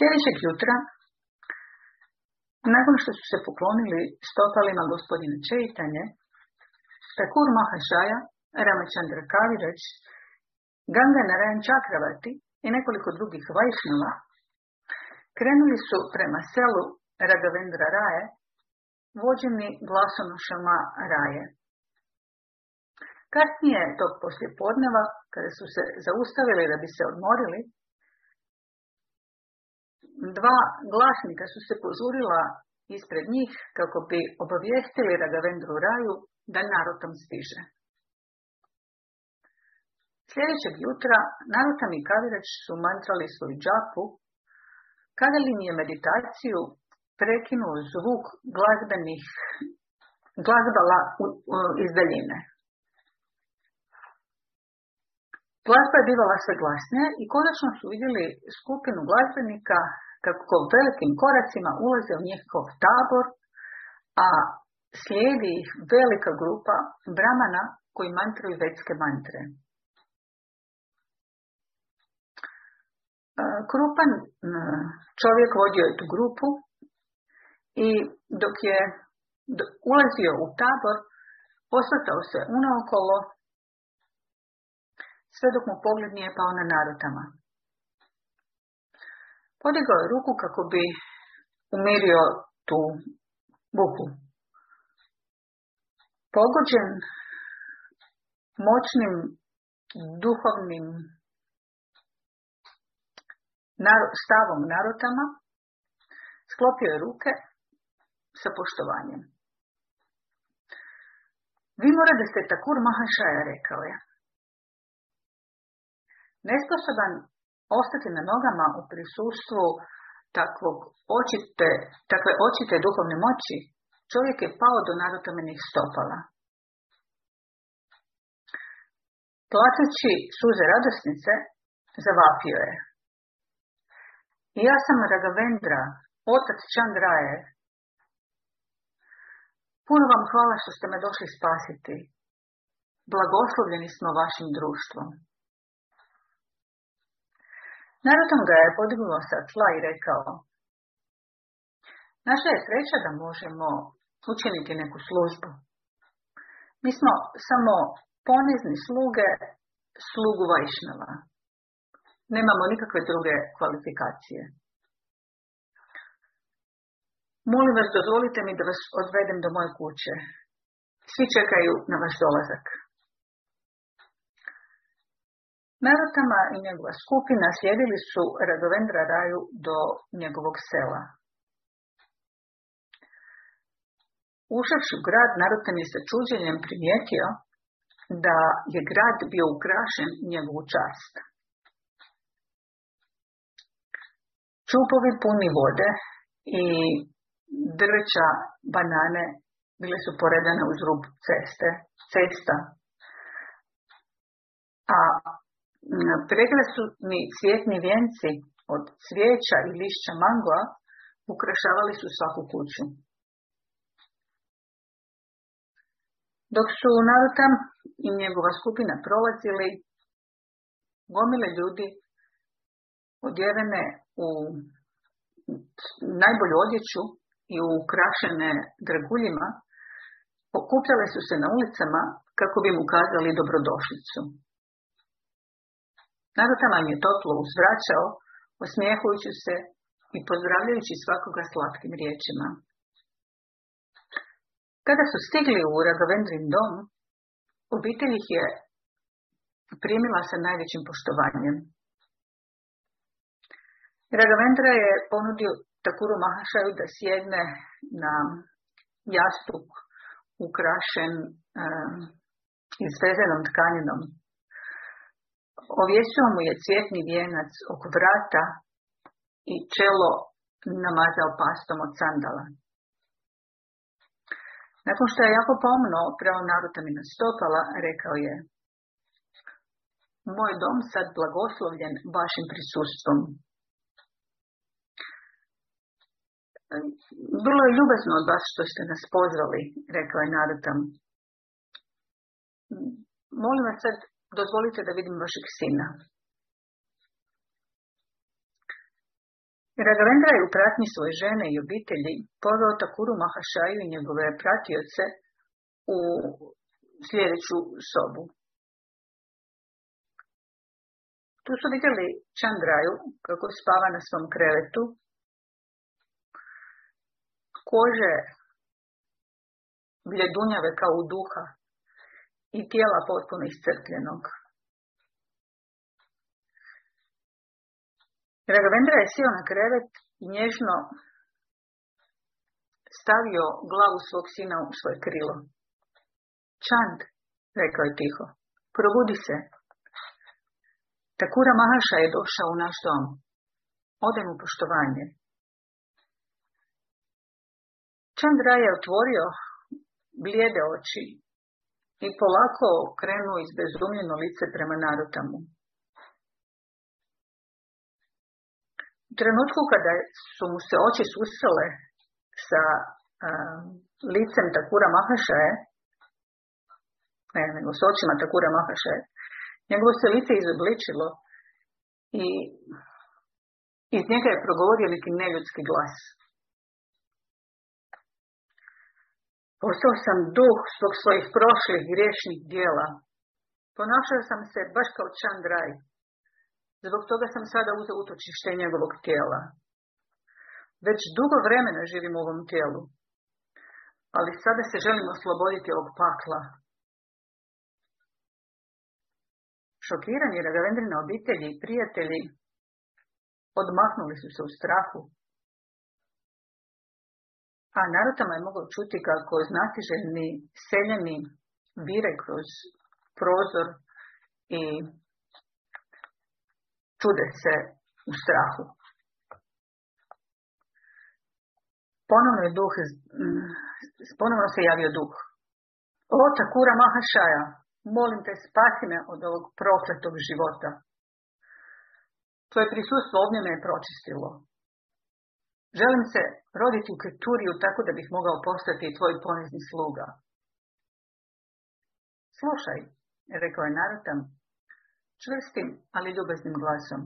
Sljedećeg jutra, nakon što su se poklonili stopalima gospodina Čeitanje, Takur Mahashaja, Ramachandra Kavirać, Ganga Narayan Čakravati i nekoliko drugih vajšnjava krenuli su prema selu Ragavendra Raje, vođeni glasonošama Raje. Kasnije tog podneva, kada su se zaustavili da bi se odmorili, dva glasnika su se požurila ispred njih kako bi obavijestili Ragavendru Raju da narodom stiže. Sljedećeg jutra Narutam i Kavirać su mantrali svoju džapu, kada li je meditaciju prekinuo zvuk glazbenih glazbala iz daljine. Glazba je bivala sve glasnije i konačno su vidjeli skupinu glazbenika kako velikim koracima ulaze u njihov tabor, a slijedi ih velika grupa bramana koji mantruju vetske mantre. Krupan čovjek vodio je tu grupu i dok je ulazio u tabor, posvetao se unaokolo, sve dok mu pogled nije pao na narotama. Podigao je ruku kako bi umirio tu buku. Pogođen moćnim duhovnim stavom narotama, sklopio je ruke sa poštovanjem. Vi morate ste takur Mahašaja, rekao je. Nesposoban ostati na nogama u prisustvu takvog očite, takve očite duhovne moći, čovjek je pao do narotomenih stopala. Plaćući suze radosnice, zavapio je. Ja sam Ragavendra, otac Chandraje. Puno vam hvala što ste me došli spasiti. Blagoslovljeni smo vašim društvom. Narodom ga je podignuo sa tla i rekao Naša je sreća da možemo učiniti neku službu. Mi smo samo ponizni sluge slugu Vajšnava. Nemamo nikakve druge kvalifikacije. Molim vas, dozvolite mi da vas odvedem do moje kuće. Svi čekaju na vaš dolazak. Narotama i njegova skupina slijedili su Radovendra Raju do njegovog sela. Ušavši u grad, Narotam je sa čuđenjem primijetio da je grad bio ukrašen njegovu čast. Čupovi puni vode i drveća banane bile su poredane uz rub ceste, cesta. A preglasutni cvjetni vjenci od cvijeća i lišća mangoa ukrašavali su svaku kuću. Dok su Narutam i njegova skupina prolazili, gomile ljudi odjevene u najbolju odjeću i ukrašene draguljima, okupljale su se na ulicama kako bi mu kazali dobrodošlicu. Narutam je toplo uzvraćao, osmijehujući se i pozdravljajući svakoga slatkim riječima. Kada su stigli u Ragovendrin dom, obitelj ih je primila sa najvećim poštovanjem. Ragovendra je ponudio Takuru Mahašaju da sjedne na jastuk ukrašen um, izvezenom tkaninom. Ovjesio mu je cvjetni vijenac oko vrata i čelo namazao pastom od sandala. Nakon što je jako pomno pravo na stopala, rekao je Moj dom sad blagoslovljen vašim prisustvom. Vrlo je ljubazno od vas što ste nas pozvali, rekao je Narutam. Molim vas sad, dozvolite da vidim vašeg sina. Ragavendra je u pratnji svoje žene i obitelji poveo Takuru Mahašaju i njegove pratioce u sljedeću sobu. Tu su vidjeli Čandraju kako spava na svom krevetu. Kože bljedunjave kao u duha i tijela potpuno iscrpljenog. Ragavendra je sjeo na krevet i nježno stavio glavu svog sina u svoje krilo. Čand, rekao je tiho, probudi se. Takura Mahaša je došao u naš dom. Ode mu poštovanje. Chandra je otvorio blijede oči i polako krenuo izbezumljeno lice prema Narotamu. U trenutku kada su mu se oči susrele sa licem Takura Mahašaje, ne, nego s očima Takura Mahašaje, njegovo se lice izobličilo i iz njega je progovorio neki neljudski glas. Postao sam duh zbog svojih prošlih griješnih dijela. Ponašao sam se baš kao Čandraj. Zbog toga sam sada uzeo utočište njegovog tijela. Već dugo vremena živim u ovom tijelu. Ali sada se želim osloboditi ovog pakla. Šokirani Ragavendrina obitelji i prijatelji odmahnuli su se u strahu a Narutama je mogao čuti kako znatiželjni seljani vire kroz prozor i čude se u strahu. Ponovno je duh, ponovno se javio duh. O, Takura Mahašaja, molim te, spasi me od ovog prokletog života. Tvoje prisustvo ovdje me je pročistilo. Želim se roditi u Keturiju tako da bih mogao postati tvoj ponizni sluga. Slušaj, rekao je Narutam, čvrstim, ali ljubeznim glasom.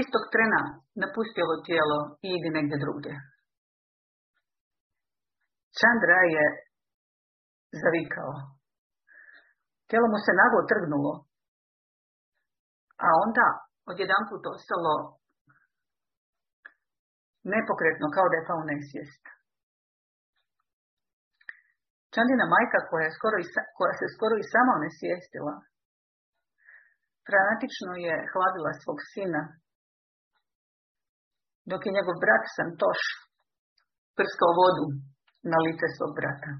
Istog trena napusti ovo tijelo i idi negdje drugdje. Chandra je zavikao. Tijelo mu se naglo trgnulo, a onda odjedan put ostalo nepokretno kao da je pao nesvijest. Čandina majka koja, je skoro i, koja se skoro i sama onesvijestila, fanatično je hladila svog sina, dok je njegov brat Santoš prskao vodu na lice svog brata.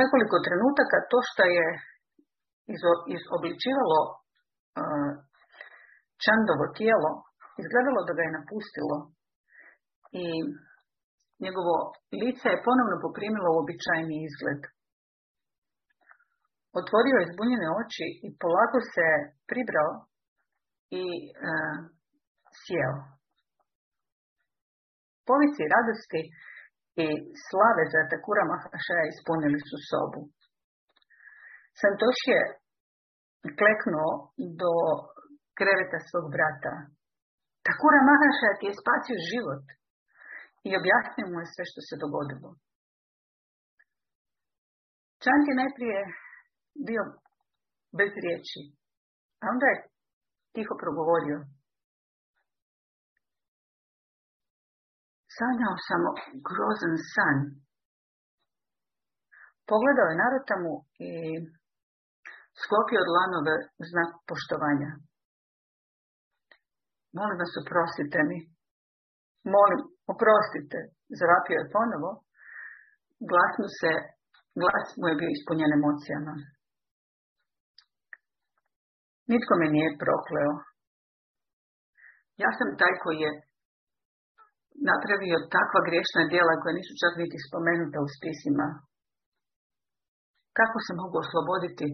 Nekoliko trenutaka to što je izobličivalo Čandovo tijelo izgledalo da ga je napustilo i njegovo lice je ponovno poprimilo uobičajeni izgled. Otvorio je zbunjene oči i polako se pribrao i uh, sjeo. Povici radosti i slave za Takura Mahašaja ispunili su sobu. Santoš je kleknuo do kreveta svog brata. Takura Mahaša ti je spasio život i objasnio mu je sve što se dogodilo. Čant je najprije bio bez riječi, a onda je tiho progovorio. Sanjao sam grozan san. Pogledao je Narotamu i sklopio lanove znak poštovanja. Molim vas, oprostite mi. Molim, oprostite. Zavapio je ponovo. Glas mu se, glas mu je bio ispunjen emocijama. Nitko me nije prokleo. Ja sam taj koji je napravio takva grešna djela koja nisu čak niti spomenuta u spisima. Kako se mogu osloboditi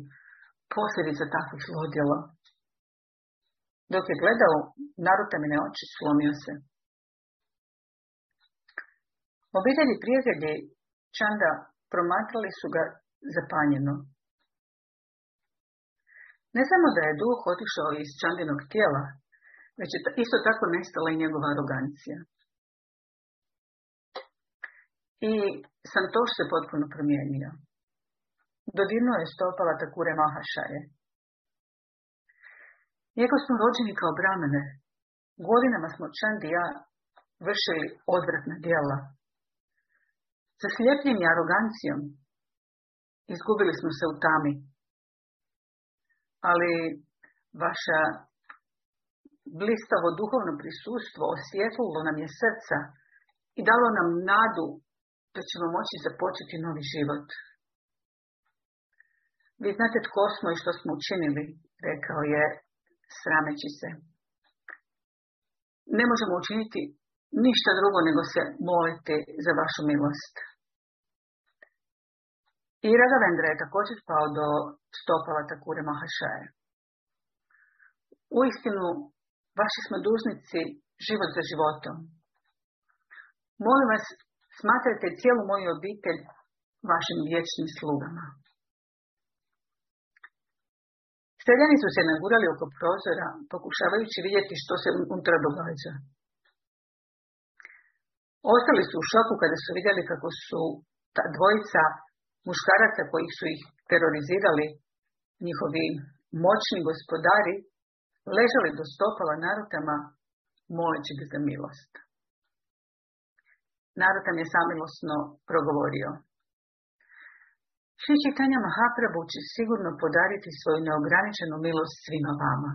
posljedica takvih zlodjela? Dok je gledao narutamine oči, slomio se. Obitelji prijatelji Čanda promatrali su ga zapanjeno. Ne samo da je duh otišao iz čandinog tijela, već je isto tako nestala i njegova arogancija. I Santoš se potpuno promijenio. Dodirnuo je stopala Takure Mahašaje. Iako smo rođeni kao bramene, godinama smo Čandi ja vršili odvratna djela. Zaslijepljeni arogancijom, izgubili smo se u tami. Ali vaša blistavo duhovno prisustvo osvjetlilo nam je srca i dalo nam nadu da ćemo moći započeti novi život. Vi znate tko smo i što smo učinili, rekao je srameći se. Ne možemo učiniti ništa drugo nego se moliti za vašu milost. I Ragavendra je također pao do stopala Takure Mahašaje. U istinu, vaši smo dužnici život za životom. Molim vas, smatrajte cijelu moju obitelj vašim vječnim slugama. Seljani su se nagurali oko prozora, pokušavajući vidjeti što se unutra događa. Ostali su u šoku kada su vidjeli kako su ta dvojica muškaraca koji su ih terorizirali, njihovi moćni gospodari, ležali do stopala narutama, moleći ga za milost. Narutam je samilosno progovorio. Svi čitanja Mahaprabhu će sigurno podariti svoju neograničenu milost svima vama.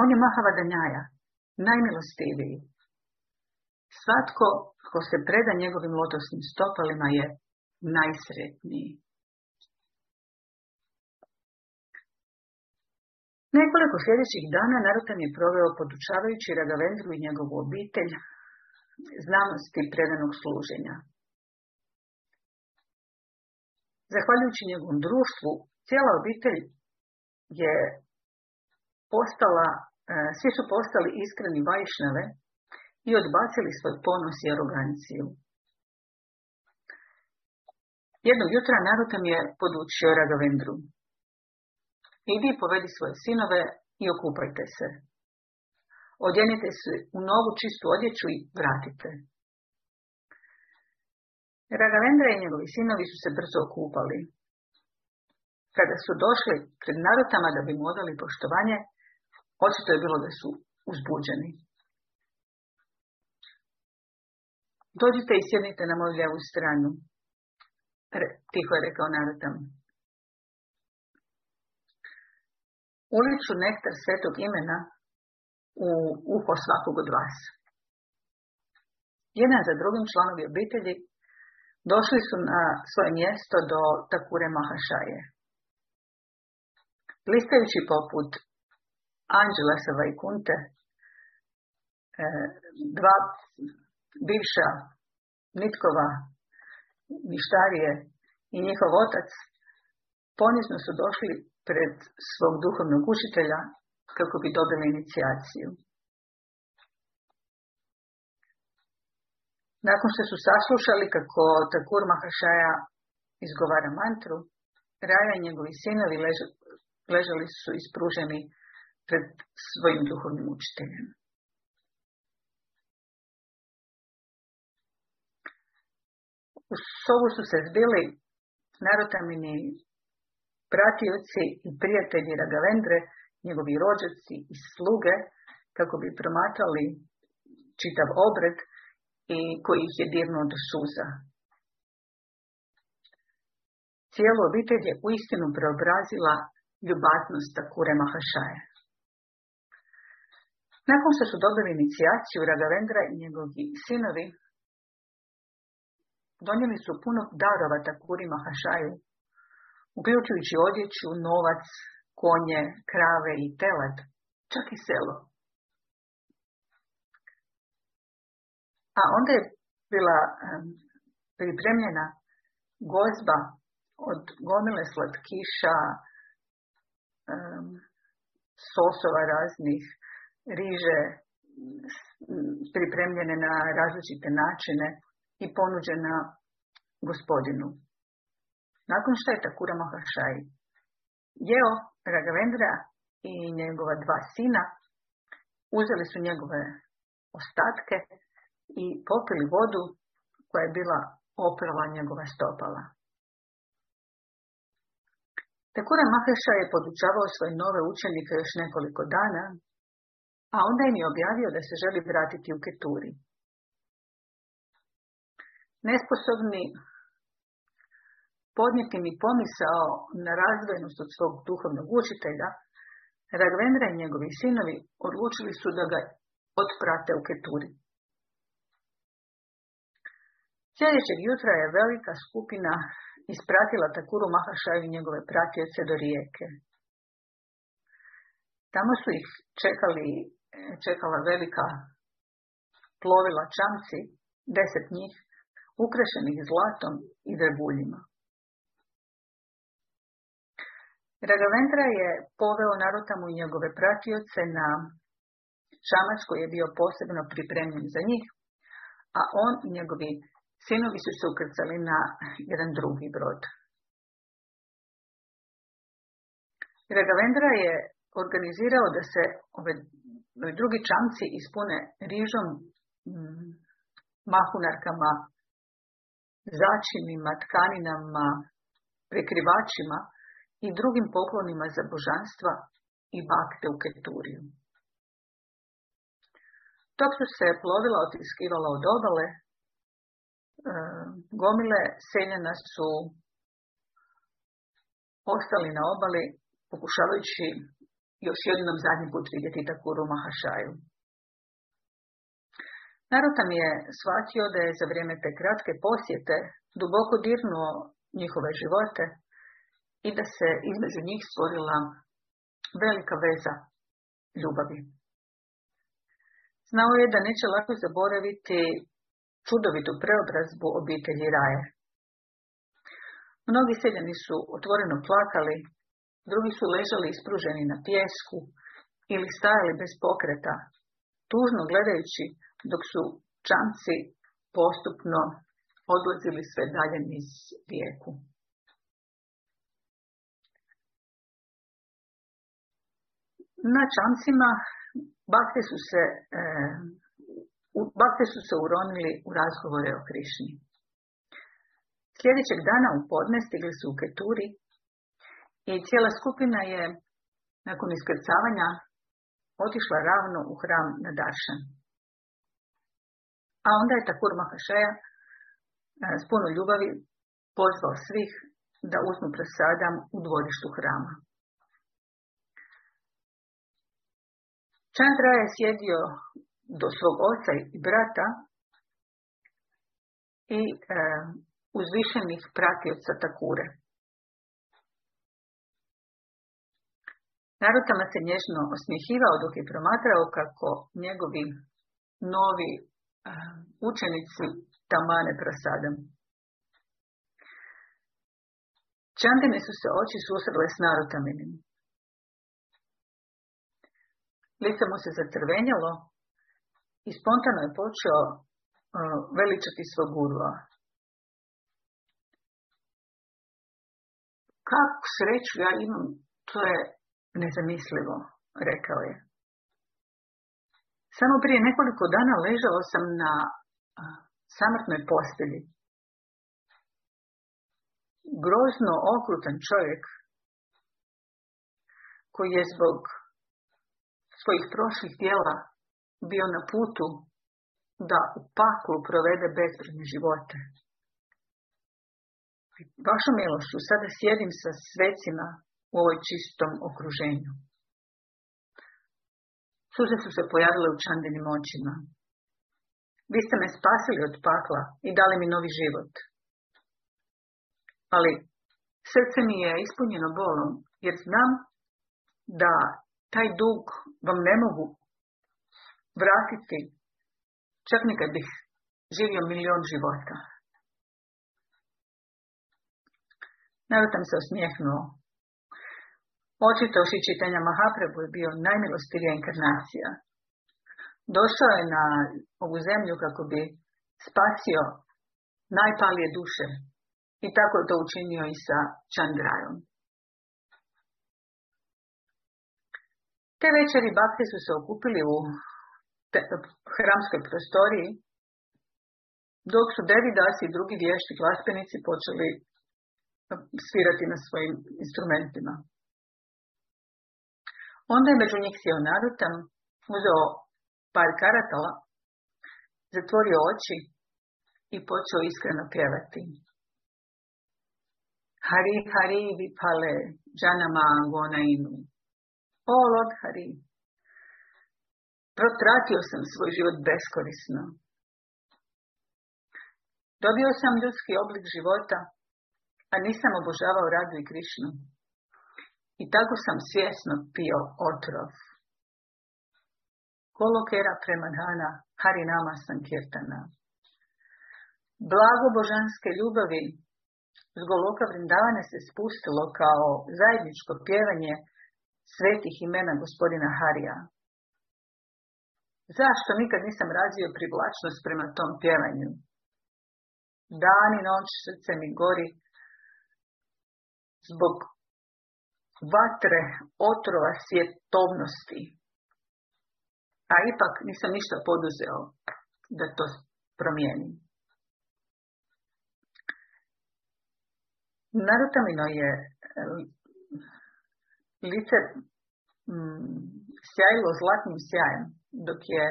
On je Mahavadanjaja, najmilostiviji. Svatko ko se preda njegovim lotosnim stopalima je najsretniji. Nekoliko sljedećih dana Narutan je proveo podučavajući Ragavendru i njegovu obitelj znanosti predanog služenja. Zahvaljujući njegovom društvu, cijela obitelj je postala, e, svi su postali iskreni vajšnave i odbacili svoj ponos i aroganciju. Jednog jutra Narutam je podučio Ragavendru. Idi povedi svoje sinove i okupajte se. Odjenite se u novu čistu odjeću i vratite. Ragavendra i njegovi sinovi su se brzo okupali. Kada su došli pred narutama da bi mu odali poštovanje, očito je bilo da su uzbuđeni. Dođite i sjednite na moju ljevu stranu, tiho je rekao narutam. Uliču nektar svetog imena u uho svakog od vas. Jedan za drugim članovi obitelji došli su na svoje mjesto do Takure Mahašaje. Listajući poput Anđelesa Vajkunte, e, dva bivša Nitkova ništarije i njihov otac ponizno su došli pred svog duhovnog učitelja kako bi dobili inicijaciju. Nakon što su saslušali kako Takur Mahašaja izgovara mantru, Raja i njegovi sinovi ležali su ispruženi pred svojim duhovnim učiteljem. U sobu su se zbili narotamini pratioci i prijatelji Ragavendre, njegovi rođaci i sluge, kako bi promatrali čitav obred i koji ih je dirnuo do suza. Cijelu obitelj je uistinu preobrazila ljubaznost Takure Mahašaje. Nakon što su dobili inicijaciju, Ragavendra i njegovi sinovi donijeli su puno darova Takuri Mahašaju, uključujući odjeću, novac, konje, krave i telad, čak i selo. A onda je bila pripremljena gozba od gomile slatkiša, sosova raznih, riže pripremljene na različite načine i ponuđena gospodinu. Nakon što je Takura Maharšaj jeo, Ragavendra i njegova dva sina uzeli su njegove ostatke i popili vodu koja je bila oprala njegova stopala. Takura Maheša je podučavao svoje nove učenike još nekoliko dana, a onda im je objavio da se želi vratiti u Keturi. Nesposobni podnijeti mi pomisao na razvojnost od svog duhovnog učitelja, Ragvendra i njegovi sinovi odlučili su da ga otprate u Keturi. Sljedećeg jutra je velika skupina ispratila Takuru Mahašaju i njegove pratioce do rijeke. Tamo su ih čekali, čekala velika plovila čamci, deset njih, ukrašenih zlatom i drebuljima. Ragaventra je poveo Narotamu i njegove pratioce na čamac koji je bio posebno pripremljen za njih, a on i njegovi sinovi su se ukrcali na jedan drugi brod. Ragavendra je organizirao da se ove drugi čamci ispune rižom, mm, mahunarkama, začinima, tkaninama, prekrivačima i drugim poklonima za božanstva i bakte u Keturiju. Dok su se plovila otiskivala od obale, gomile seljena su ostali na obali pokušavajući još jednom zadnji put vidjeti Takuru Mahašaju. Narutam je shvatio da je za vrijeme te kratke posjete duboko dirnuo njihove živote i da se između njih stvorila velika veza ljubavi. Znao je da neće lako zaboraviti čudovitu preobrazbu obitelji Raje. Mnogi seljani su otvoreno plakali, drugi su ležali ispruženi na pjesku ili stajali bez pokreta, tužno gledajući dok su čamci postupno odlazili sve dalje niz rijeku. Na čamcima bakte su se, e, bakte su se uronili u razgovore o Krišni. Sljedećeg dana u podne stigli su u Keturi i cijela skupina je nakon iskrcavanja otišla ravno u hram na Daršan. A onda je Takur Mahašaja e, s puno ljubavi pozvao svih da uzmu prasadam u dvorištu hrama. Chandra je sjedio do svog oca i brata i e, uzvišenih pratioca Takure. Narutama se nježno osmjehivao dok je promatrao kako njegovi novi e, učenici tamane prasadom. Čandine su se oči susrele s Narutaminim. Lice mu se zacrvenjalo i spontano je počeo uh, veličati svog gurua. Kako sreću ja imam, to je nezamislivo, rekao je. Samo prije nekoliko dana ležao sam na uh, samrtnoj postelji. Grozno okrutan čovjek koji je zbog svojih prošlih dijela bio na putu da u paklu provede bezbrojne živote. Vašom milošću sada sjedim sa svecima u ovoj čistom okruženju. Suze su se pojavile u čandenim očima. Vi ste me spasili od pakla i dali mi novi život. Ali srce mi je ispunjeno bolom, jer znam da taj dug vam ne mogu vratiti čak ni kad bih živio milion života. Narutam se osmijehnuo. Očito uši čitanja Mahaprabhu je bio najmilostivija inkarnacija. Došao je na ovu zemlju kako bi spasio najpalije duše i tako je to učinio i sa Chandrajom. Te večeri bakti su se okupili u hramskoj prostoriji, dok su Devidas i drugi vješti glazbenici počeli svirati na svojim instrumentima. Onda je među njih sjeo Narutam, uzeo par karatala, zatvorio oči i počeo iskreno pjevati. Hari Hari Vipale Janama Gonainu. O Lord Hari, protratio sam svoj život beskorisno. Dobio sam ljudski oblik života, a nisam obožavao Radu i Krišnu. I tako sam svjesno pio otrov. Kolokera premanhana, harinama sankirtana. Blago božanske ljubavi s goloka vrindavane se spustilo kao zajedničko pjevanje svetih imena gospodina Harija. Zašto nikad nisam razvio privlačnost prema tom pjevanju? Dan i noć srce mi gori zbog vatre otrova svjetovnosti. A ipak nisam ništa poduzeo da to promijenim. Narutamino je lice mm, sjajilo zlatnim sjajem dok je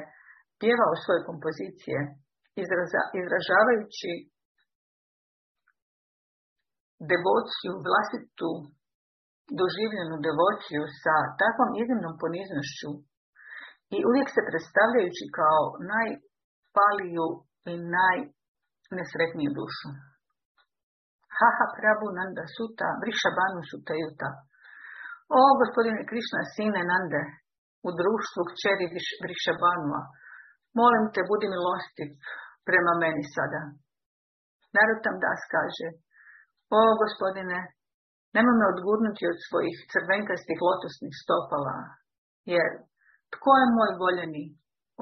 pjevao svoje kompozicije izražavajući devociju, vlastitu doživljenu devociju sa takvom iznimnom poniznošću i uvijek se predstavljajući kao najpaliju i najnesretniju dušu. Haha Prabhu Nanda Suta, Vrišabanu Suta Juta. O, gospodine Krišna, sine Nande, u društvu kćeri Vrišabanua, molim te, budi milostiv prema meni sada. Narutam Das kaže, o, gospodine, nemoj me odgurnuti od svojih crvenkastih lotosnih stopala, jer tko je moj voljeni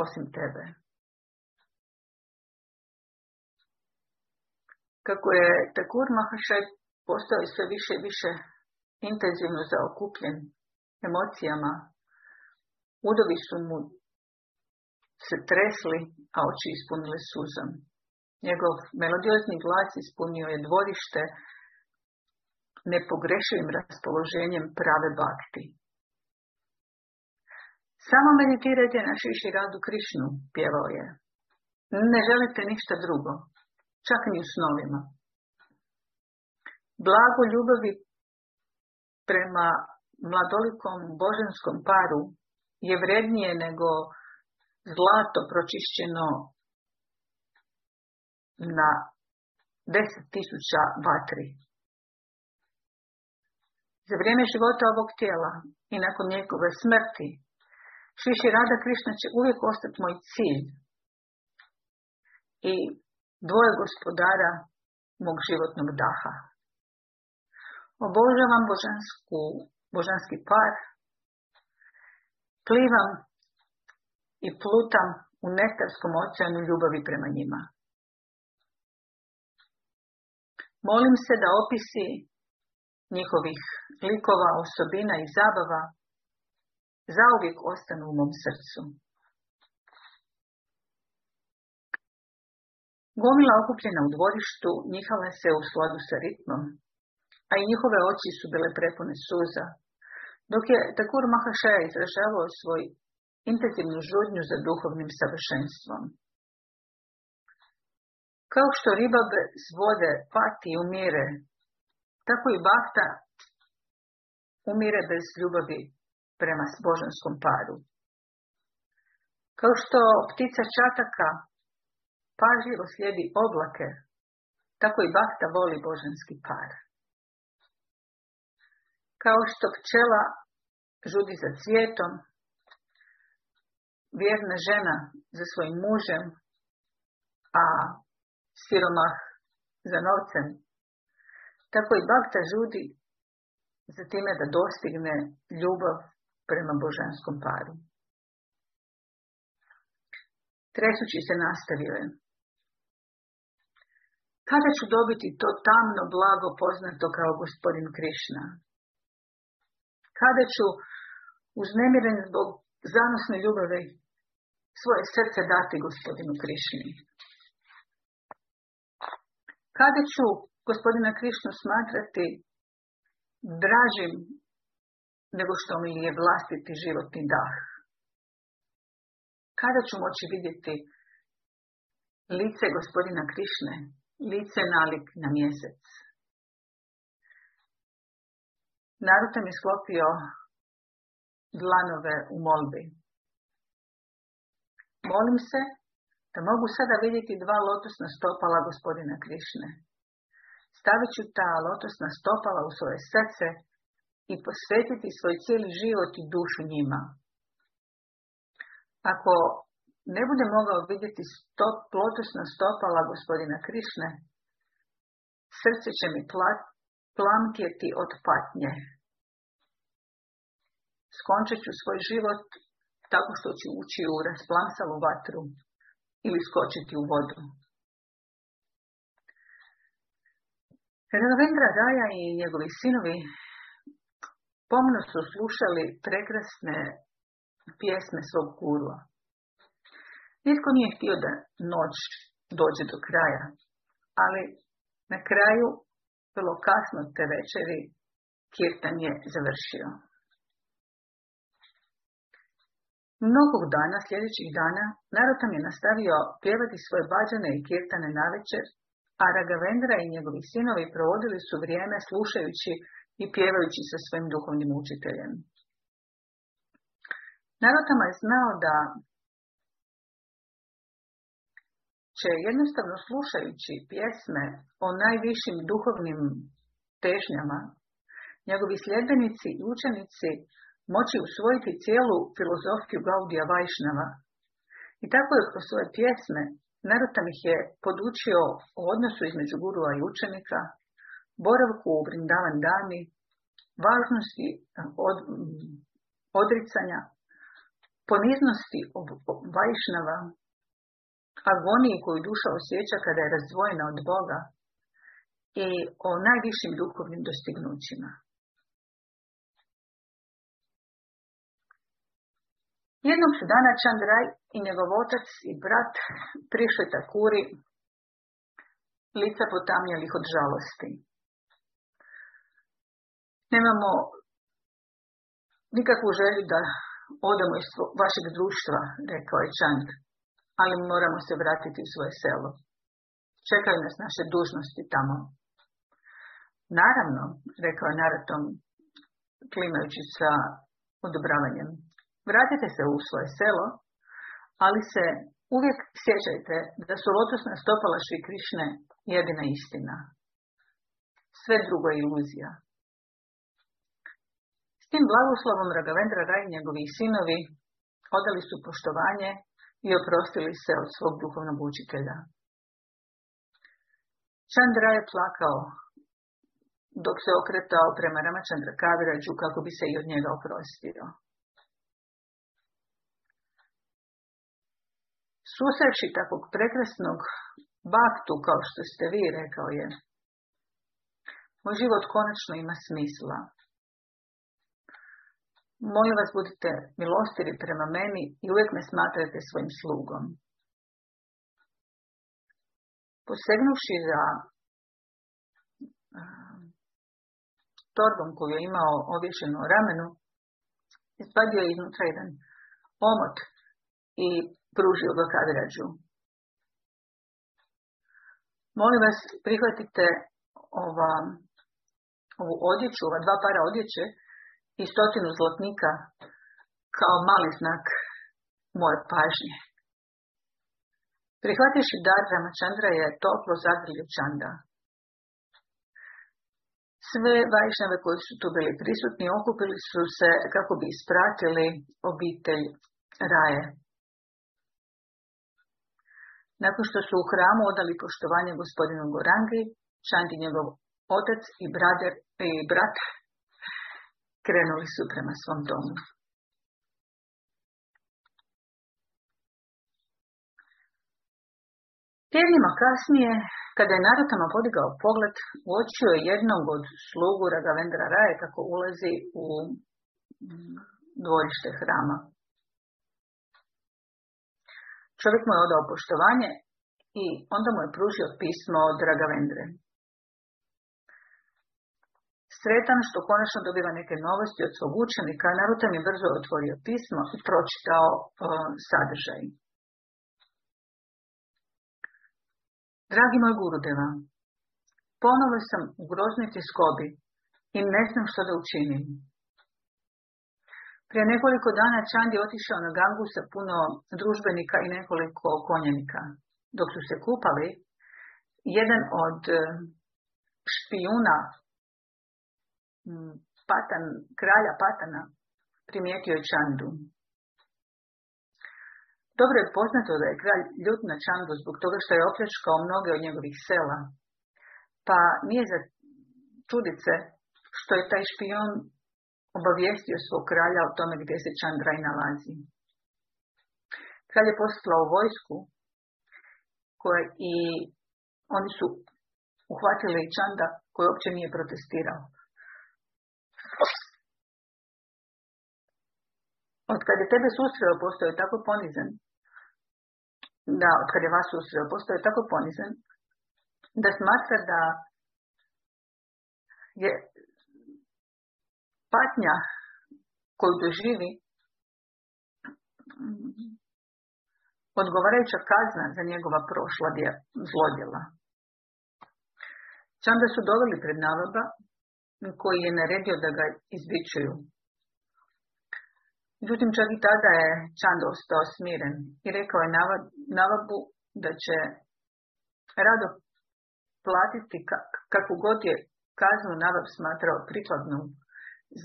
osim tebe? Kako je Takur Mahašaj postao sve više i više intenzivno zaokupljen emocijama, udovi su mu se tresli, a oči ispunile suzom. Njegov melodiozni glas ispunio je dvorište nepogrešivim raspoloženjem prave bakti. Samo meditirajte na šiši radu Krišnu, pjevao je. Ne želite ništa drugo, čak ni u snovima. Blago ljubavi prema mladolikom božanskom paru je vrednije nego zlato pročišćeno na deset tisuća vatri. Za vrijeme života ovog tijela i nakon njegove smrti, Šiši Rada Krišna će uvijek ostati moj cilj i dvoje gospodara mog životnog daha. Obožavam božansku, božanski par, plivam i plutam u nektarskom oceanu ljubavi prema njima. Molim se da opisi njihovih likova, osobina i zabava zauvijek ostanu u mom srcu. Gomila okupljena u dvorištu njihala se u sladu sa ritmom, a i njihove oči su bile prepune suza, dok je Takur Mahašaja izražavao svoj intenzivnu žudnju za duhovnim savršenstvom. Kao što riba bez vode pati i umire, tako i bahta umire bez ljubavi prema božanskom paru. Kao što ptica čataka pažljivo slijedi oblake, tako i bahta voli božanski par. Kao što pčela žudi za cvijetom, vjerna žena za svojim mužem, a siromah za novcem, tako i bakta žudi za time da dostigne ljubav prema božanskom paru. Tresući se nastavio je. Kada ću dobiti to tamno blago poznato kao gospodin Krišna? Kada ću uznemiren zbog zanosne ljubavi, svoje srce dati gospodinu Krišni. Kada ću gospodina Krišnu smatrati dražim nego što mi je vlastiti životni dah? Kada ću moći vidjeti lice gospodina Krišne, lice nalik na mjesec? Naruto mi sklopio dlanove u molbi. Molim se da mogu sada vidjeti dva lotosna stopala gospodina Krišne. Stavit ću ta lotosna stopala u svoje srce i posvetiti svoj cijeli život i dušu njima. Ako ne bude mogao vidjeti stop, lotosna stopala gospodina Krišne, srce će mi plamkjeti od patnje. Skončit ću svoj život tako što ću ući u rasplamsalu vatru ili skočiti u vodu. Ravendra Raja i njegovi sinovi pomno su slušali prekrasne pjesme svog gurua. Nitko nije htio da noć dođe do kraja, ali na kraju, vrlo kasno te večeri, kirtan je završio. Mnogog dana, sljedećih dana, Narotam je nastavio pjevati svoje bađane i kirtane na večer, a Ragavendra i njegovi sinovi provodili su vrijeme slušajući i pjevajući sa svojim duhovnim učiteljem. Narotama je znao da će jednostavno slušajući pjesme o najvišim duhovnim težnjama, njegovi sljedbenici i učenici moći usvojiti cijelu filozofiju Gaudija Vajšnava. I tako je kroz svoje pjesme Narotam ih je podučio o odnosu između gurua i učenika, boravku u Brindavan dani, važnosti od, odricanja, poniznosti Vajšnava, agoniji koju duša osjeća kada je razdvojena od Boga i o najvišim duhovnim dostignućima. Jednog su dana Čandraj i njegov otac i brat prišli takuri, lica potamnjelih od žalosti. Nemamo nikakvu želju da odemo iz vašeg društva, rekao je Čand, ali moramo se vratiti u svoje selo. Čekaju nas naše dužnosti tamo. Naravno, rekao je naratom, klimajući sa odobravanjem. Vratite se u svoje selo, ali se uvijek sjećajte da su lotosna stopala Šri Krišne jedina istina. Sve drugo je iluzija. S tim blagoslovom Ragavendra Raj i njegovi sinovi odali su poštovanje i oprostili se od svog duhovnog učitelja. Chandra je plakao dok se okretao prema Ramachandra Kavirađu kako bi se i od njega oprostio. Susreći takvog prekrasnog baktu kao što ste vi, rekao je, moj život konačno ima smisla. Molim vas budite milostivi prema meni i uvijek me smatrate svojim slugom. Posegnuši za torbom koju je imao ovješenu ramenu, izvadio je iznutra jedan omot i pružio ga kadrađu. Molim vas, prihvatite ova, ovu odjeću, ova dva para odjeće i stotinu zlatnika kao mali znak moje pažnje. Prihvatiši dar Ramachandra je toplo zagrlio Čanda. Sve vajšnjave koji su tu bili prisutni okupili su se kako bi ispratili obitelj Raje. Nakon što su u hramu odali poštovanje gospodinu Gorangi, Čandi njegov otac i, brader, i brat krenuli su prema svom domu. Tjednima kasnije, kada je Narotama podigao pogled, uočio je jednog od slugu Ragavendra Raje kako ulazi u dvorište hrama. Čovjek mu je odao poštovanje i onda mu je pružio pismo od Dragavendre. Sretan što konačno dobiva neke novosti od svog učenika, Narutan je brzo otvorio pismo i pročitao sadržaj. Dragi moj Gurudeva, ponovo sam u groznici skobi i ne znam što da učinim. Prije nekoliko dana Čand je otišao na gangu sa puno družbenika i nekoliko konjenika. Dok su se kupali, jedan od e, špijuna Patan, kralja Patana primijetio je Čandu. Dobro je poznato da je kralj ljut na Čandu zbog toga što je opljačkao mnoge od njegovih sela, pa nije za čudice što je taj špion obavijestio svog kralja o tome gdje se Čandraj nalazi. Kralj je poslao vojsku koje i oni su uhvatili Čanda koji uopće nije protestirao. Od kad je tebe susreo postao tako ponizan, da od kad je vas susreo postao tako ponizan, da smatra da je patnja koju doživi odgovarajuća kazna za njegova prošla zlodjela. Čanda su doveli pred navaba koji je naredio da ga izbičuju. Međutim, čak i tada je Čanda ostao smiren i rekao je navabu da će rado platiti kakvu god je kaznu navab smatrao prikladnom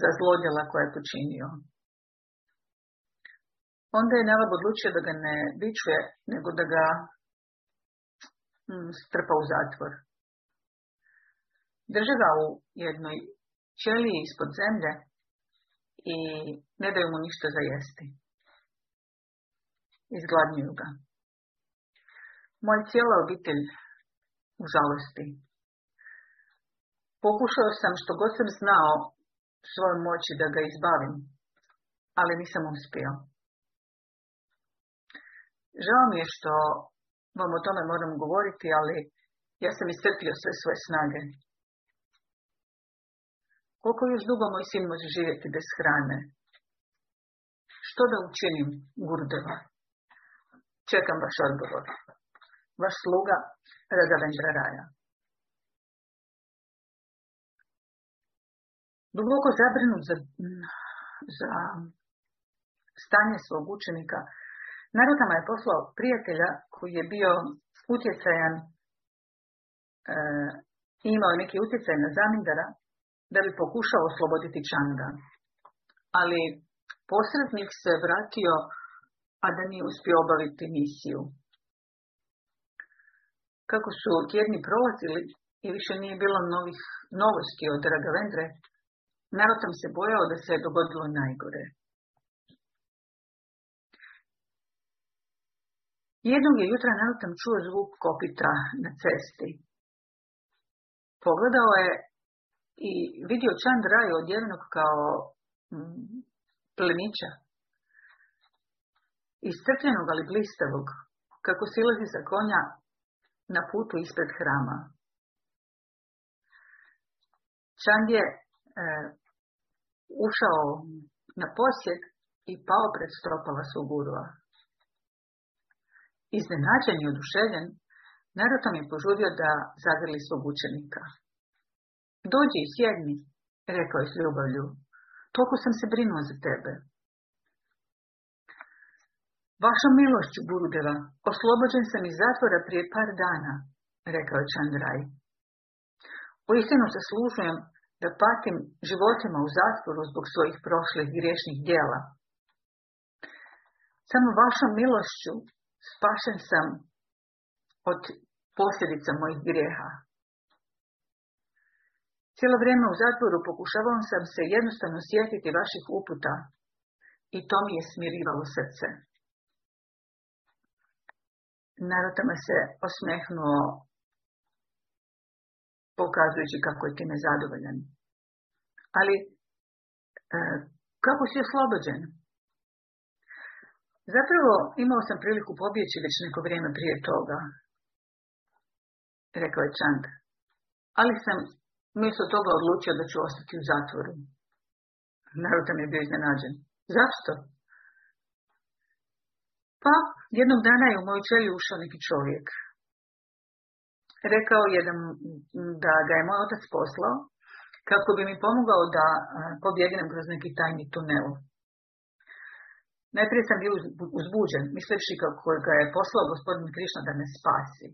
za zlodjela koje je počinio. Onda je Navab odlučio da ga ne bičuje, nego da ga mm, strpa u zatvor. Drže ga u jednoj ćeliji ispod zemlje i ne daju mu ništa za jesti. Izgladnjuju ga. Moja cijela obitelj u žalosti. Pokušao sam što god sam znao svojoj moći da ga izbavim, ali nisam uspio. Žao mi je što vam o tome moram govoriti, ali ja sam iscrpio sve svoje snage. Koliko još dugo moj sin može živjeti bez hrane? Što da učinim, Gurdeva? Čekam vaš odgovor. Vaš sluga, Radavendra Raja. Duboko zabrinut za, za stanje svog učenika, Narutama je poslao prijatelja koji je bio utjecajan e, imao neki utjecaj na Zamindara da bi pokušao osloboditi Čanda. Ali posrednik se vratio, a da nije uspio obaviti misiju. Kako su tjedni prolazili i više nije bilo novih novosti od Ragavendre, Narotam se bojao da se je dogodilo najgore. Jednog je jutra Narotam čuo zvuk kopita na cesti. Pogledao je i vidio Čand Raju odjevenog kao mm, plemića. Iscrpljenog ali blistavog, kako silazi sa konja na putu ispred hrama. Čand je e, ušao na posjed i pao pred stropala svog gurua. Iznenađen i oduševljen, Narutom je požurio da zagrli svog učenika. Dođi sjedni, rekao je s ljubavlju. Toliko sam se brinuo za tebe. Vašom milošću, Gurudeva, oslobođen sam iz zatvora prije par dana, rekao je Čandraj. Uistinu zaslužujem da patim životima u zatvoru zbog svojih prošlih griješnih dijela. Samo vašom milošću spašen sam od posljedica mojih grijeha. Cijelo vrijeme u zatvoru pokušavam sam se jednostavno sjetiti vaših uputa i to mi je smirivalo srce. Narotama se osmehnuo pokazujući kako je time zadovoljan. Ali e, kako si oslobođen? Zapravo imao sam priliku pobjeći već neko vrijeme prije toga, rekao je Čand. Ali sam mjesto toga odlučio da ću ostati u zatvoru. Narutam je bio iznenađen. Zašto? Pa, jednog dana je u moju čelju ušao neki čovjek. Rekao je da, da ga je moj otac poslao kako bi mi pomogao da pobjegnem kroz neki tajni tunel. Najprije sam bio uzbuđen, mislevši kako ga je poslao gospodin Krišna da me spasi.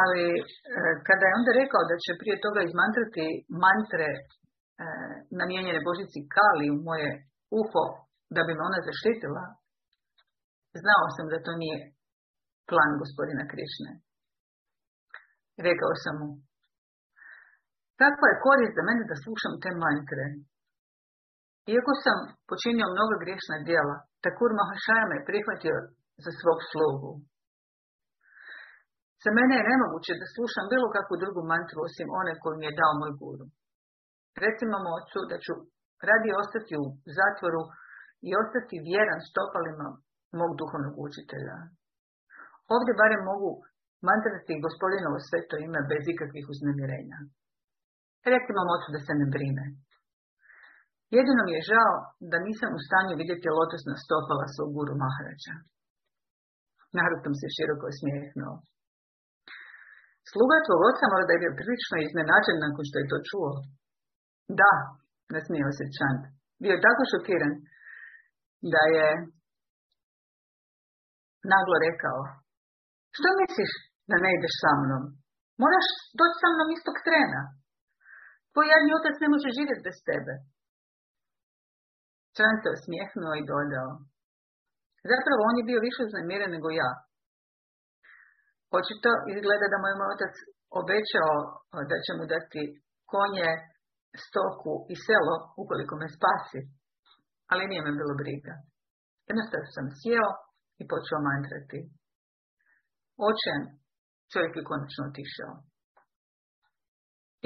Ali e, kada je onda rekao da će prije toga izmantrati mantre e, namijenjene Božici Kali u moje uho da bi me ona zaštitila, znao sam da to nije plan gospodina Krišne. Rekao sam mu, kakva je korist za mene da slušam te mantre? Iako sam počinio mnogo griješna djela, Takur Mahašaja me prihvatio za svog slugu. Za mene je nemoguće da slušam bilo kakvu drugu mantru osim one koju mi je dao moj guru. Recimo ocu da ću radi ostati u zatvoru i ostati vjeran stopalima mog duhovnog učitelja. Ovdje barem mogu mantrati gospodinovo sveto ime bez ikakvih uznemirenja. Recimo ocu da se ne brine. Jedino mi je žao da nisam u stanju vidjeti lotosna stopala svog guru Maharađa. Narutom se široko smijehnuo. Sluga tvog oca mora da je prilično iznenađen nakon što je to čuo. Da, nasmijao se Čand. Bio je tako šokiran da je naglo rekao. Što misliš da ne ideš sa mnom? Moraš doći sa mnom istog trena. Tvoj jadni otac ne može živjeti bez tebe. Čan se osmijehnuo i dodao. Zapravo on je bio više uznemiren nego ja. Očito izgleda da moj otac obećao da će mu dati konje, stoku i selo ukoliko me spasi. Ali nije me bilo briga. Jednostavno sam sjeo i počeo mantrati. Očen, čovjek je konačno otišao.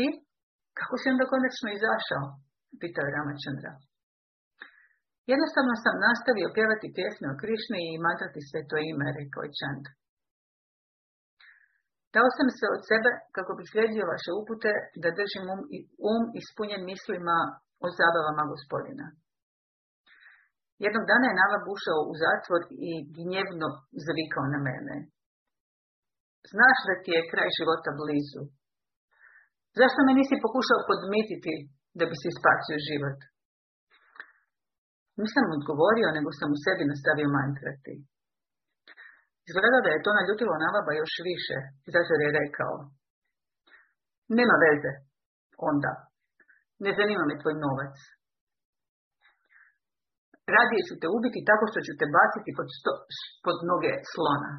I kako si onda konačno izašao? Pitao je Ramachandra. Jednostavno sam nastavio pjevati pjesme o Krišni i mantrati sve to ime, rekao je Chand. Dao sam se od sebe kako bih slijedio vaše upute da držim um, um ispunjen mislima o zabavama gospodina. Jednog dana je Navab ušao u zatvor i gnjevno zvikao na mene. Znaš da ti je kraj života blizu. Zašto me nisi pokušao podmititi da bi si spasio život? Nisam odgovorio, nego sam u sebi nastavio mantrati. Izgleda da je to naljutilo Navaba još više, zato je rekao. Nema veze, onda. Ne zanima me tvoj novac. Radije ću te ubiti tako što ću te baciti pod, sto, pod noge slona.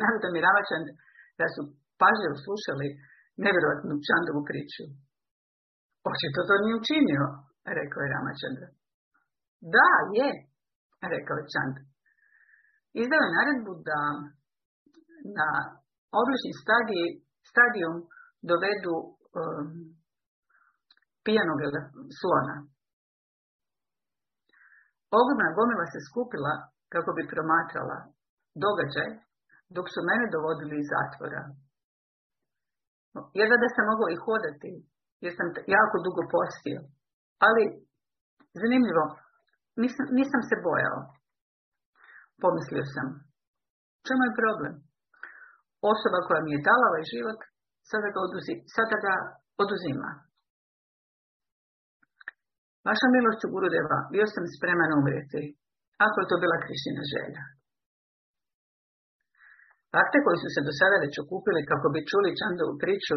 Naravno mi Ravačan da su pažljivo slušali nevjerojatnu Čandovu priču. Očito to nije učinio, rekao je Ramačandra. Da, je, rekao je Čand. Izdao je naredbu da na obližnji stadij, stadijum dovedu um, pijanog slona. Ogromna gomila se skupila kako bi promatrala događaj dok su mene dovodili iz zatvora. Jedva da sam mogao i hodati, jer sam jako dugo postio. Ali, zanimljivo, nisam, nisam se bojao. Pomislio sam, čemu je problem? Osoba koja mi je dala ovaj život, sada ga, oduzi, sada ga oduzima. Vaša milošću Gurudeva, bio sam spreman umrijeti, ako je to bila Krišina želja. Fakte koji su se do sada već okupili kako bi čuli Čandovu priču,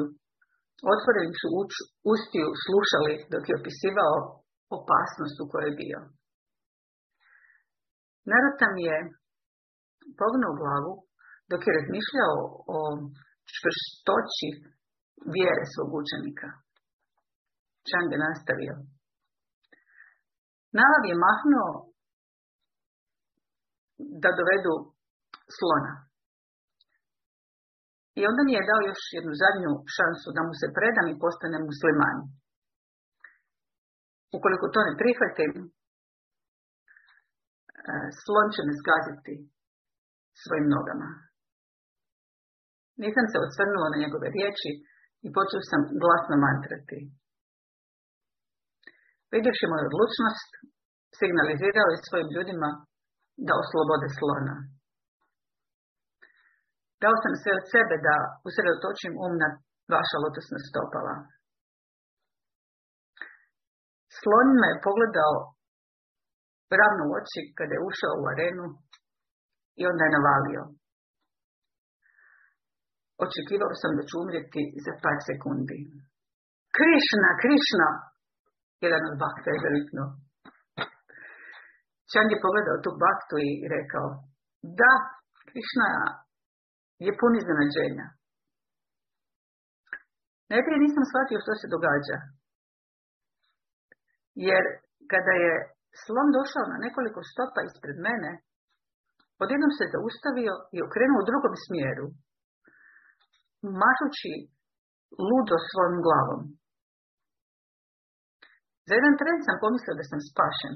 otvoreni su uč, ustiju slušali dok je opisivao opasnost u kojoj je bio. Narotam je pognuo glavu dok je razmišljao o čvrstoći vjere svog učenika. Čang je nastavio. Nalav je mahnuo da dovedu slona. I onda mi je dao još jednu zadnju šansu da mu se predam i postane musliman. ukoliko to ne prihvatim, e, slon će me zgaziti svojim nogama. Nisam se osvrnuo na njegove riječi i počeo sam glasno mantrati. Vidjevši moju odlučnost, signalizirao je svojim ljudima da oslobode slona. Dao sam sve od sebe da usredotočim um na vaša lotosna stopala. Slon me je pogledao ravno u oči kada je ušao u arenu i onda je navalio. Očekivao sam da ću umrijeti za par sekundi. Krišna, Krišna! Jedan od bakta je zaviknuo. Čang je pogledao tu baktu i rekao, da, Krišna je pun iznenađenja. Najprije nisam shvatio što se događa. Jer kada je slon došao na nekoliko stopa ispred mene, odjednom se zaustavio i okrenuo u drugom smjeru, mažući ludo svojom glavom. Za jedan tren sam pomislio da sam spašen,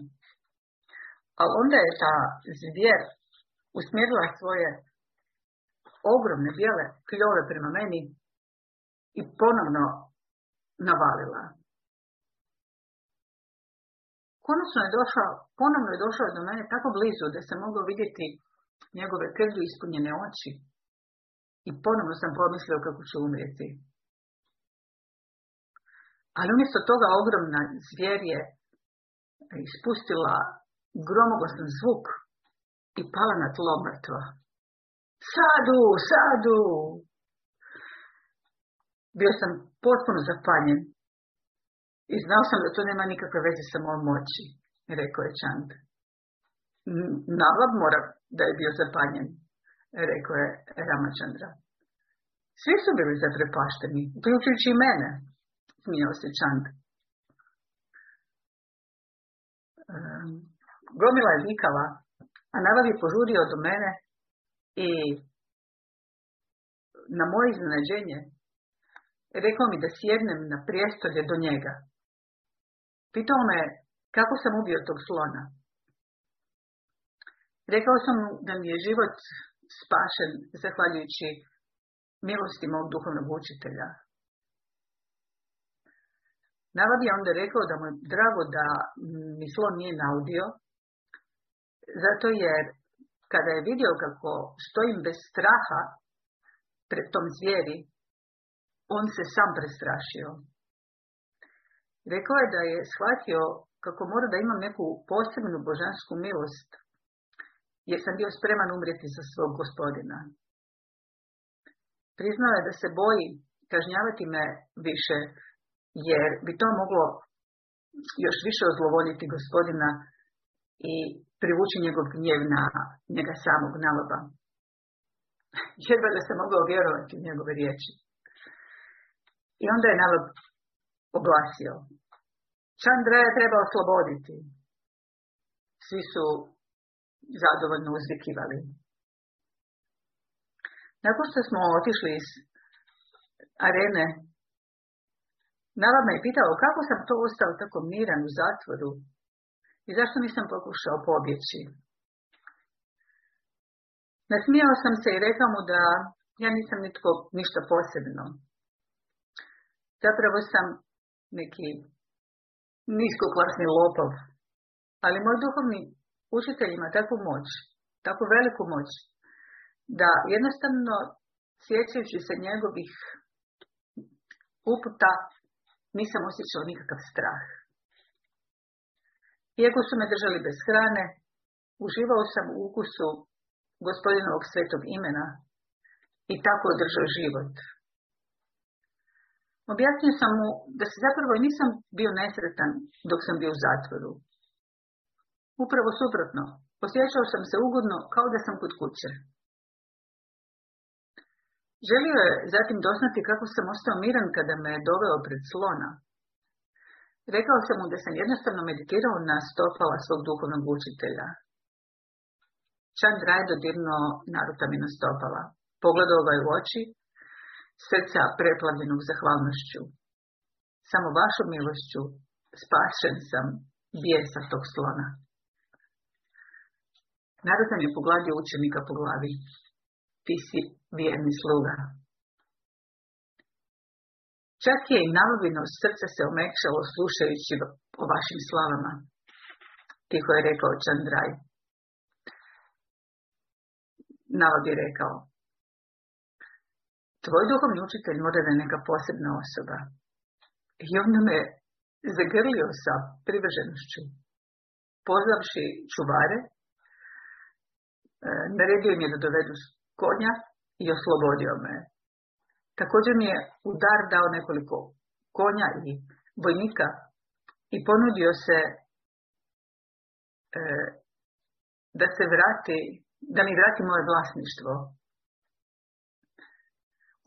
ali onda je ta zvjer usmjerila svoje ogromne bijele kljove prema meni i ponovno navalila. Konačno je došao, ponovno je došao do mene tako blizu da sam mogao vidjeti njegove krvlju ispunjene oči i ponovno sam pomislio kako ću umrijeti. Ali umjesto toga ogromna zvijer je ispustila gromogosan zvuk i pala na tlo mrtva. Sadu, sadu! Bio sam potpuno zapanjen i znao sam da to nema nikakve veze sa mojom moći, rekao je Čand. Navlad mora da je bio zapanjen, rekao je Ramachandra. Svi su bili zaprepašteni, uključujući i mene, smijao se Čand. Gomila je vikala, a Navad je požurio do mene i na moje iznenađenje rekao mi da sjednem na prijestolje do njega. Pitao me kako sam ubio tog slona. Rekao sam mu da mi je život spašen zahvaljujući milosti mog duhovnog učitelja. Navad je onda rekao da mu je drago da mi slon nije naudio, zato jer kada je vidio kako stojim bez straha pred tom zvijeri, on se sam prestrašio. Rekao je da je shvatio kako mora da imam neku posebnu božansku milost, jer sam bio spreman umrijeti za svog gospodina. Priznao je da se boji kažnjavati me više, jer bi to moglo još više ozlovoljiti gospodina i privući njegov gnjev na njega samog naloba. Jedva da se mogao vjerovati u njegove riječi. I onda je nalog oglasio. Čandraja treba osloboditi. Svi su zadovoljno uzvikivali. Nakon što smo otišli iz arene, Nalad me je pitao kako sam to ostao tako miran u zatvoru i zašto nisam pokušao pobjeći. Nasmijao sam se i rekao mu da ja nisam nitko ništa posebno. Zapravo sam neki niskoklasni lopov, ali moj duhovni učitelj ima takvu moć, takvu veliku moć, da jednostavno sjećajući se njegovih uputa nisam osjećao nikakav strah. Iako su me držali bez hrane, uživao sam u ukusu gospodinovog svetog imena i tako održao život. Objasnio sam mu da se zapravo nisam bio nesretan dok sam bio u zatvoru. Upravo suprotno, osjećao sam se ugodno kao da sam kod kuće. Želio je zatim doznati kako sam ostao miran kada me je doveo pred slona. Rekao sam mu da sam jednostavno meditirao na stopala svog duhovnog učitelja. Čan Raj dodirno narutamino stopala. Pogledao ga u oči, srca preplavljenog zahvalnošću. Samo vašom milošću spašen sam bijesa tog slona. Narod je pogladio učenika po glavi. Ti si vjerni sluga. Čak je i nalovino srce se omekšalo slušajući o vašim slavama. Tiho je rekao Čandraj. Navod je rekao. Tvoj duhovni učitelj mora da je neka posebna osoba. I onda me zagrlio sa privrženošću. Pozavši čuvare, e, naredio mi je da dovedu konja i oslobodio me. Također mi je u dar dao nekoliko konja i vojnika i ponudio se e, da se vrati, da mi vrati moje vlasništvo.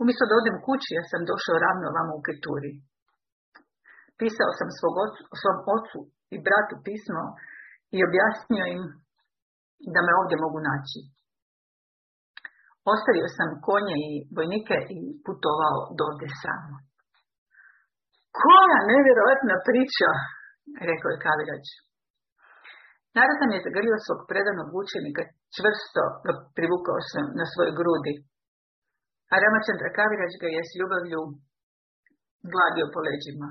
Umjesto da odem kući, ja sam došao ravno vama u Keturi. Pisao sam svog ocu, svom ocu i bratu pismo i objasnio im da me ovdje mogu naći. Ostavio sam konje i vojnike i putovao do ovdje samo. Koja nevjerojatna priča, rekao je Kavirać. Narod je zagrlio svog predanog učenika, čvrsto ga privukao sam na svoje grudi. A Ramachandra Kavirać ga je s ljubavlju gladio po leđima.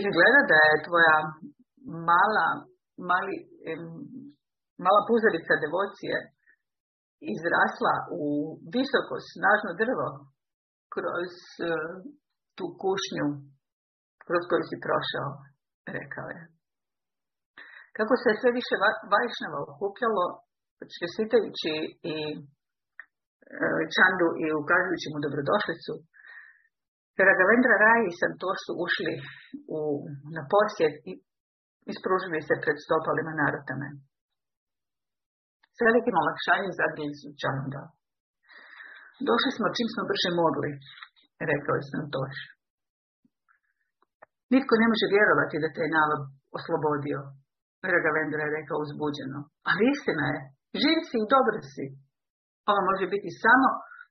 Izgleda da je tvoja mala, mali, mala puzarica devocije izrasla u visoko, snažno drvo kroz uh, tu kušnju kroz koju si prošao, rekao je. Kako se sve više vajšnava okupljalo, čestitajući i uh, Čandu i ukazujući mu dobrodošlicu, Ragavendra Raj i Santoš su ušli u, na posjed i ispružili se pred stopalima narotame. S velikim olakšanjem zadrili su Čanda. Došli smo čim smo brže mogli, rekao je Santoš. Nitko ne može vjerovati da te je Nava oslobodio, Ragavendra je rekao uzbuđeno. Ali istina je, živ si i dobar si. Ovo može biti samo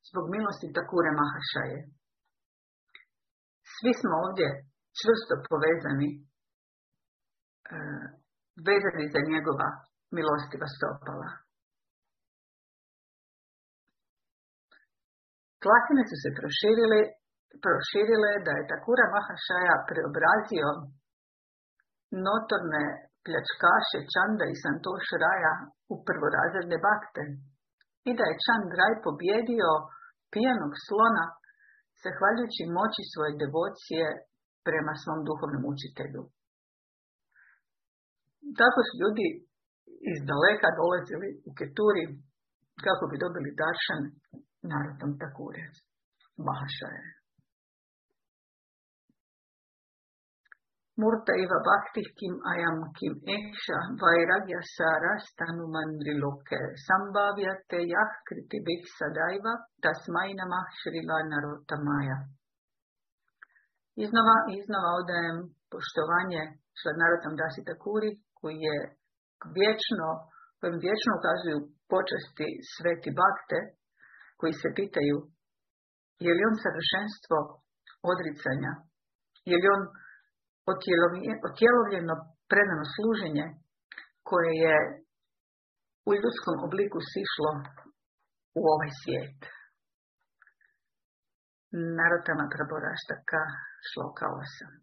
zbog milosti Takure Mahašaje. Svi smo ovdje čvrsto povezani, e, vezani za njegova milostiva stopala. Platine su se proširile, proširile da je Takura Mahašaja preobrazio notorne pljačkaše Čanda i Santoš Raja u prvorazredne bakte i da je Čand Raj pobjedio pijanog slona zahvaljujući moći svoje devocije prema svom duhovnom učitelju. Tako su ljudi iz daleka dolazili u Keturi kako bi dobili daršan narodom Takure. Baša je. Murta iva bhakti kim ayam kim eksha vairagya sara stanu mandriloke sambhavyate yah kriti bih sadaiva tasmai namah šrila narotamaya. Iznova iznova odajem poštovanje narodom Dasi Takuri koji je vječno, kojim vječno ukazuju počasti sveti bakte koji se pitaju je li on savršenstvo odricanja, je li on otjelovljeno predano služenje koje je u ljudskom obliku sišlo u ovaj svijet. Narotama praboraštaka šloka osam.